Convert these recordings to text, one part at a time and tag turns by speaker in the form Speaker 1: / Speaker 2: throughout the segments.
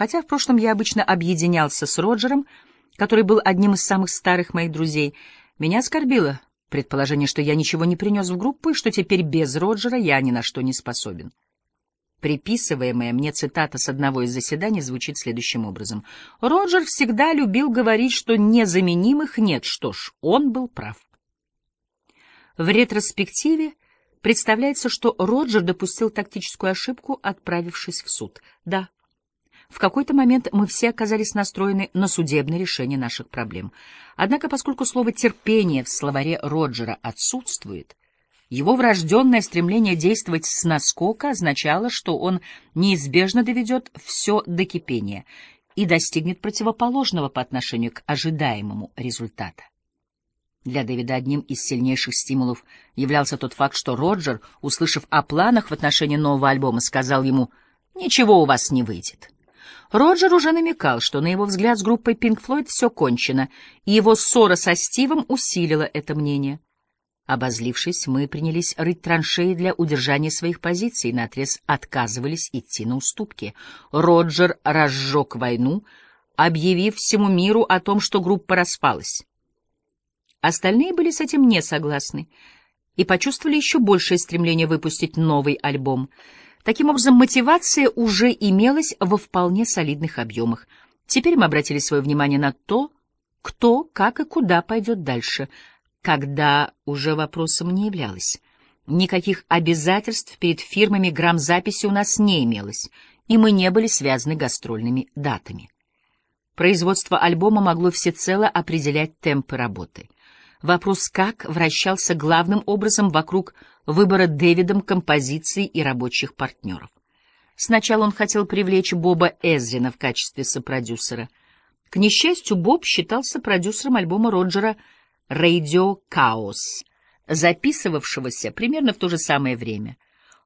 Speaker 1: Хотя в прошлом я обычно объединялся с Роджером, который был одним из самых старых моих друзей, меня оскорбило предположение, что я ничего не принес в группу и что теперь без Роджера я ни на что не способен. Приписываемая мне цитата с одного из заседаний звучит следующим образом. «Роджер всегда любил говорить, что незаменимых нет. Что ж, он был прав». В ретроспективе представляется, что Роджер допустил тактическую ошибку, отправившись в суд. Да, в какой-то момент мы все оказались настроены на судебное решение наших проблем. Однако, поскольку слово «терпение» в словаре Роджера отсутствует, его врожденное стремление действовать с наскока означало, что он неизбежно доведет все до кипения и достигнет противоположного по отношению к ожидаемому результата. Для Дэвида одним из сильнейших стимулов являлся тот факт, что Роджер, услышав о планах в отношении нового альбома, сказал ему «Ничего у вас не выйдет». Роджер уже намекал, что, на его взгляд, с группой Pink Floyd все кончено, и его ссора со Стивом усилила это мнение. Обозлившись, мы принялись рыть траншеи для удержания своих позиций, наотрез отказывались идти на уступки. Роджер разжег войну, объявив всему миру о том, что группа распалась. Остальные были с этим не согласны и почувствовали еще большее стремление выпустить новый альбом. Таким образом, мотивация уже имелась во вполне солидных объемах. Теперь мы обратили свое внимание на то, кто, как и куда пойдет дальше — когда уже вопросом не являлось. Никаких обязательств перед фирмами грамзаписи у нас не имелось, и мы не были связаны гастрольными датами. Производство альбома могло всецело определять темпы работы. Вопрос «как» вращался главным образом вокруг выбора Дэвидом композиций и рабочих партнеров. Сначала он хотел привлечь Боба Эзрина в качестве сопродюсера. К несчастью, Боб считался продюсером альбома Роджера Radio Chaos, записывавшегося примерно в то же самое время.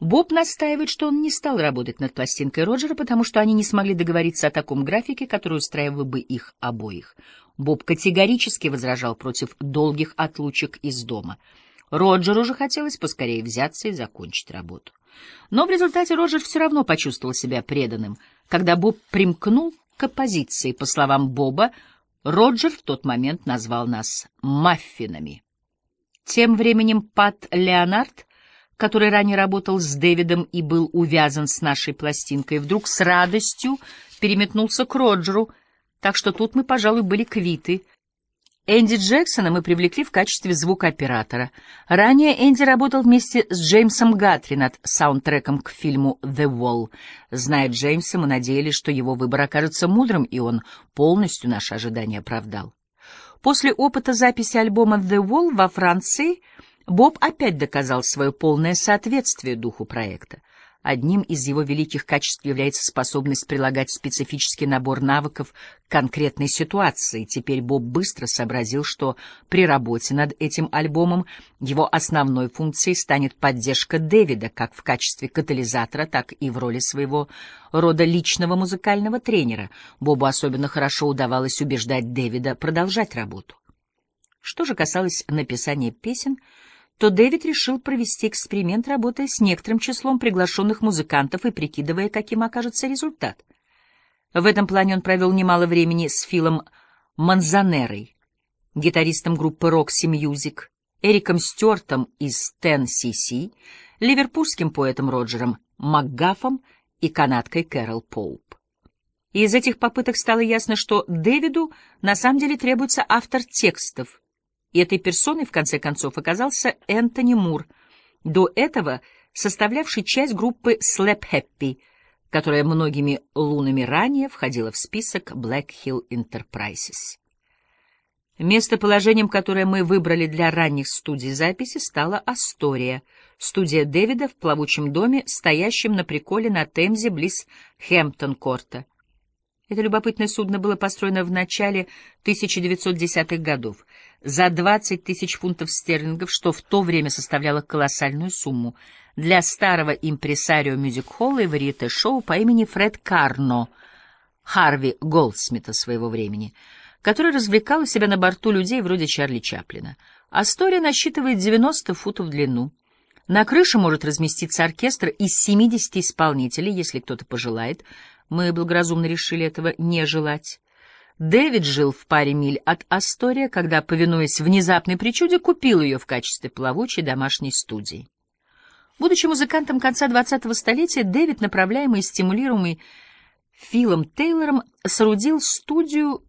Speaker 1: Боб настаивает, что он не стал работать над пластинкой Роджера, потому что они не смогли договориться о таком графике, который устраивал бы их обоих. Боб категорически возражал против долгих отлучек из дома. Роджеру же хотелось поскорее взяться и закончить работу. Но в результате Роджер все равно почувствовал себя преданным, когда Боб примкнул к оппозиции. По словам Боба, Роджер в тот момент назвал нас «маффинами». Тем временем Пат Леонард, который ранее работал с Дэвидом и был увязан с нашей пластинкой, вдруг с радостью переметнулся к Роджеру, так что тут мы, пожалуй, были квиты — Энди Джексона мы привлекли в качестве звукооператора. Ранее Энди работал вместе с Джеймсом Гатри над саундтреком к фильму «The Wall». Зная Джеймса, мы надеялись, что его выбор окажется мудрым, и он полностью наши ожидания оправдал. После опыта записи альбома «The Wall» во Франции Боб опять доказал свое полное соответствие духу проекта. Одним из его великих качеств является способность прилагать специфический набор навыков к конкретной ситуации. Теперь Боб быстро сообразил, что при работе над этим альбомом его основной функцией станет поддержка Дэвида как в качестве катализатора, так и в роли своего рода личного музыкального тренера. Бобу особенно хорошо удавалось убеждать Дэвида продолжать работу. Что же касалось написания песен — то Дэвид решил провести эксперимент, работая с некоторым числом приглашенных музыкантов и прикидывая, каким окажется результат. В этом плане он провел немало времени с Филом Манзанерой, гитаристом группы Roxy Music, Эриком Стюартом из Ten CC, ливерпульским поэтом Роджером Макгафом и канадкой Кэрол Поуп. Из этих попыток стало ясно, что Дэвиду на самом деле требуется автор текстов, и этой персоной, в конце концов, оказался Энтони Мур, до этого составлявший часть группы Slap Happy, которая многими лунами ранее входила в список Black Hill Enterprises. Местоположением, которое мы выбрали для ранних студий записи, стала Астория, студия Дэвида в плавучем доме, стоящем на приколе на Темзе близ Хэмптон-Корта. Это любопытное судно было построено в начале 1910-х годов за 20 тысяч фунтов стерлингов, что в то время составляло колоссальную сумму. Для старого импресарио мюзик-холла и варьете-шоу по имени Фред Карно, Харви Голдсмита своего времени, который развлекал у себя на борту людей вроде Чарли Чаплина. Астория насчитывает 90 футов в длину. На крыше может разместиться оркестр из 70 исполнителей, если кто-то пожелает — Мы благоразумно решили этого не желать. Дэвид жил в паре миль от Астория, когда, повинуясь внезапной причуде, купил ее в качестве плавучей домашней студии. Будучи музыкантом конца 20-го столетия, Дэвид, направляемый и стимулируемый Филом Тейлором, соорудил студию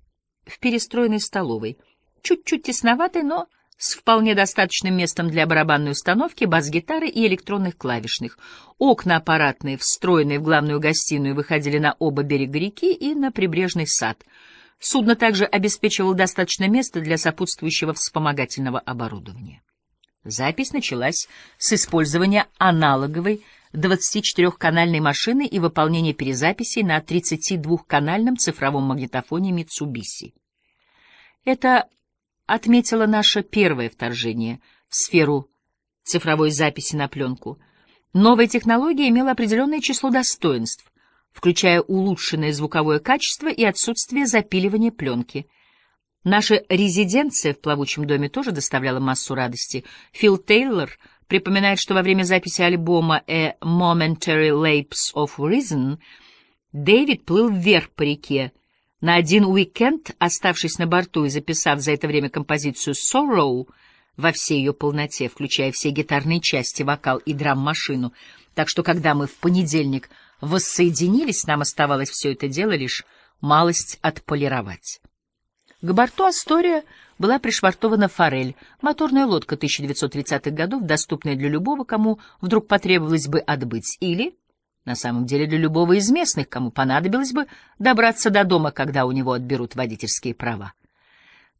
Speaker 1: в перестроенной столовой. Чуть-чуть тесноватой, но с вполне достаточным местом для барабанной установки, бас-гитары и электронных клавишных. Окна аппаратные, встроенные в главную гостиную, выходили на оба берега реки и на прибрежный сад — Судно также обеспечивало достаточно места для сопутствующего вспомогательного оборудования. Запись началась с использования аналоговой 24-канальной машины и выполнения перезаписей на 32-канальном цифровом магнитофоне Mitsubishi. Это отметило наше первое вторжение в сферу цифровой записи на пленку. Новая технология имела определенное число достоинств, включая улучшенное звуковое качество и отсутствие запиливания пленки. Наша резиденция в плавучем доме тоже доставляла массу радости. Фил Тейлор припоминает, что во время записи альбома «A Momentary Lapse of Reason» Дэвид плыл вверх по реке. На один уикенд, оставшись на борту и записав за это время композицию «Sorrow», во всей ее полноте, включая все гитарные части, вокал и драм-машину. Так что, когда мы в понедельник воссоединились, нам оставалось все это дело лишь малость отполировать. К борту «Астория» была пришвартована «Форель», моторная лодка 1930-х годов, доступная для любого, кому вдруг потребовалось бы отбыть, или, на самом деле, для любого из местных, кому понадобилось бы добраться до дома, когда у него отберут водительские права.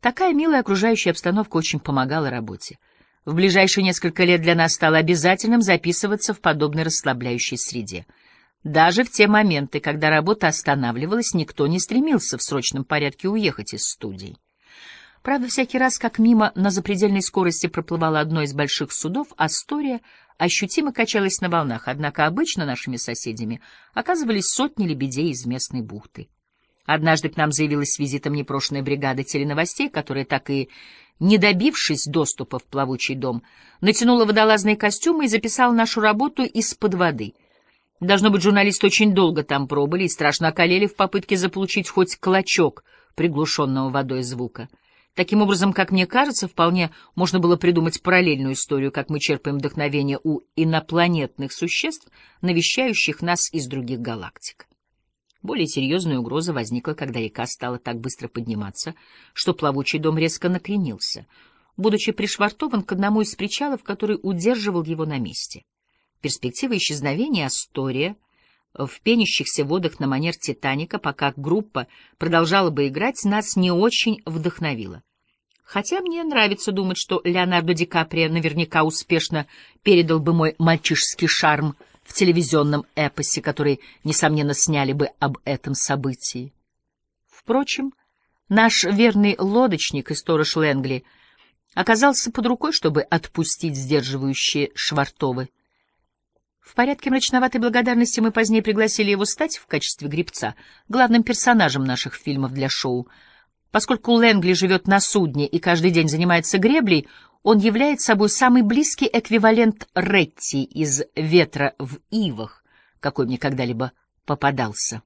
Speaker 1: Такая милая окружающая обстановка очень помогала работе. В ближайшие несколько лет для нас стало обязательным записываться в подобной расслабляющей среде — даже в те моменты, когда работа останавливалась, никто не стремился в срочном порядке уехать из студии. Правда, всякий раз, как мимо на запредельной скорости проплывало одно из больших судов, Астория ощутимо качалась на волнах, однако обычно нашими соседями оказывались сотни лебедей из местной бухты. Однажды к нам заявилась с визитом непрошенная бригада теленовостей, которая, так и не добившись доступа в плавучий дом, натянула водолазные костюмы и записала нашу работу из-под воды — Должно быть, журналисты очень долго там пробыли и страшно околели в попытке заполучить хоть клочок приглушенного водой звука. Таким образом, как мне кажется, вполне можно было придумать параллельную историю, как мы черпаем вдохновение у инопланетных существ, навещающих нас из других галактик. Более серьезная угроза возникла, когда река стала так быстро подниматься, что плавучий дом резко накренился, будучи пришвартован к одному из причалов, который удерживал его на месте. Перспектива исчезновения Астория в пенящихся водах на манер «Титаника», пока группа продолжала бы играть, нас не очень вдохновила. Хотя мне нравится думать, что Леонардо Ди Каприо наверняка успешно передал бы мой мальчишеский шарм в телевизионном эпосе, который, несомненно, сняли бы об этом событии. Впрочем, наш верный лодочник и сторож Лэнгли оказался под рукой, чтобы отпустить сдерживающие швартовы. В порядке мрачноватой благодарности мы позднее пригласили его стать в качестве гребца главным персонажем наших фильмов для шоу. Поскольку Лэнгли живет на судне и каждый день занимается греблей, он является собой самый близкий эквивалент Ретти из «Ветра в ивах», какой мне когда-либо попадался.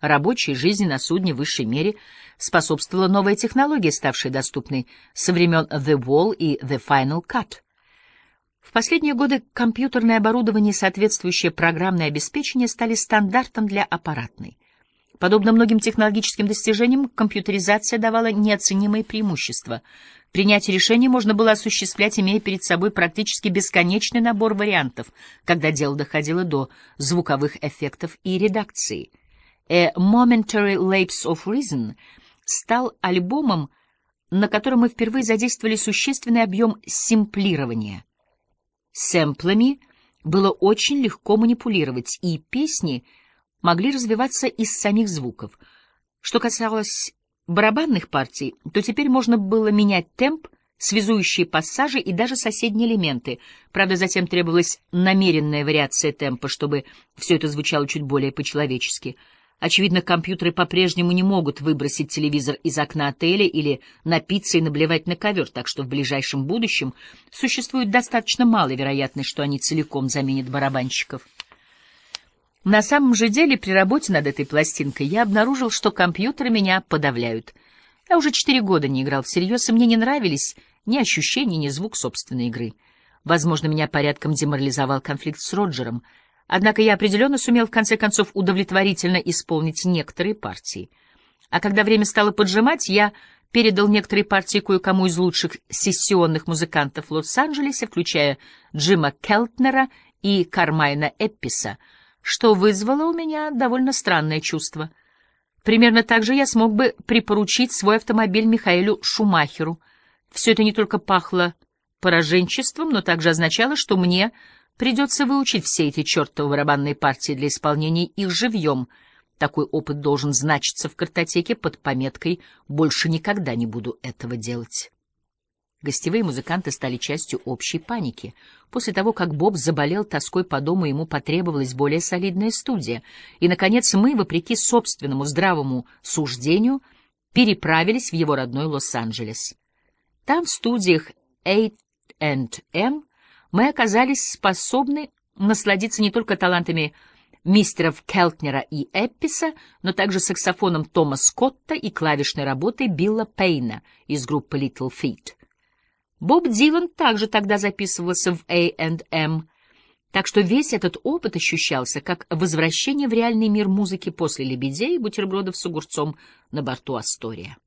Speaker 1: Рабочей жизни на судне в высшей мере способствовала новая технология, ставшая доступной со времен The Wall и The Final Cut — в последние годы компьютерное оборудование и соответствующее программное обеспечение стали стандартом для аппаратной. Подобно многим технологическим достижениям, компьютеризация давала неоценимые преимущества. Принятие решений можно было осуществлять, имея перед собой практически бесконечный набор вариантов, когда дело доходило до звуковых эффектов и редакции. «A Momentary Lapse of Reason» стал альбомом, на котором мы впервые задействовали существенный объем симплирования — Сэмплами было очень легко манипулировать, и песни могли развиваться из самих звуков. Что касалось барабанных партий, то теперь можно было менять темп, связующие пассажи и даже соседние элементы. Правда, затем требовалась намеренная вариация темпа, чтобы все это звучало чуть более по-человечески — Очевидно, компьютеры по-прежнему не могут выбросить телевизор из окна отеля или напиться и наблевать на ковер, так что в ближайшем будущем существует достаточно малая вероятность, что они целиком заменят барабанщиков. На самом же деле, при работе над этой пластинкой я обнаружил, что компьютеры меня подавляют. Я уже четыре года не играл всерьез, и мне не нравились ни ощущения, ни звук собственной игры. Возможно, меня порядком деморализовал конфликт с Роджером, однако я определенно сумел в конце концов удовлетворительно исполнить некоторые партии. А когда время стало поджимать, я передал некоторые партии кое-кому из лучших сессионных музыкантов в Лос-Анджелесе, включая Джима Келтнера и Кармайна Эпписа — что вызвало у меня довольно странное чувство. Примерно так же я смог бы припоручить свой автомобиль Михаэлю Шумахеру. Все это не только пахло пораженчеством, но также означало, что мне придется выучить все эти чертовы барабанные партии для исполнения их живьем. Такой опыт должен значиться в картотеке под пометкой «Больше никогда не буду этого делать». Гостевые музыканты стали частью общей паники. После того, как Боб заболел тоской по дому, ему потребовалась более солидная студия. И, наконец, мы, вопреки собственному здравому суждению, переправились в его родной Лос-Анджелес. Там, в студиях A&M, мы оказались способны насладиться не только талантами мистеров Келтнера и Эпписа, но также саксофоном Тома Скотта и клавишной работой Билла Пейна из группы Little Feat. Боб Дилан также тогда записывался в A&M, так что весь этот опыт ощущался как возвращение в реальный мир музыки после «Лебедей» и бутербродов с огурцом на борту «Астория».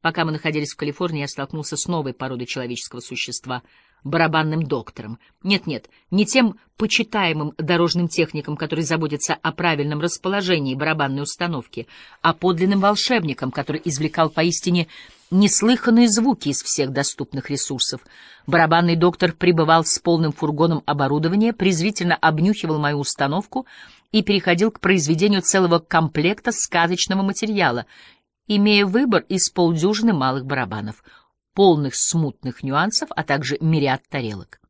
Speaker 1: Пока мы находились в Калифорнии, я столкнулся с новой породой человеческого существа — барабанным доктором. Нет-нет, не тем почитаемым дорожным техником, который заботится о правильном расположении барабанной установки, а подлинным волшебником, который извлекал поистине неслыханные звуки из всех доступных ресурсов. Барабанный доктор пребывал с полным фургоном оборудования, презвительно обнюхивал мою установку и переходил к произведению целого комплекта сказочного материала, имея выбор из полдюжины малых барабанов, полных смутных нюансов, а также мириад тарелок.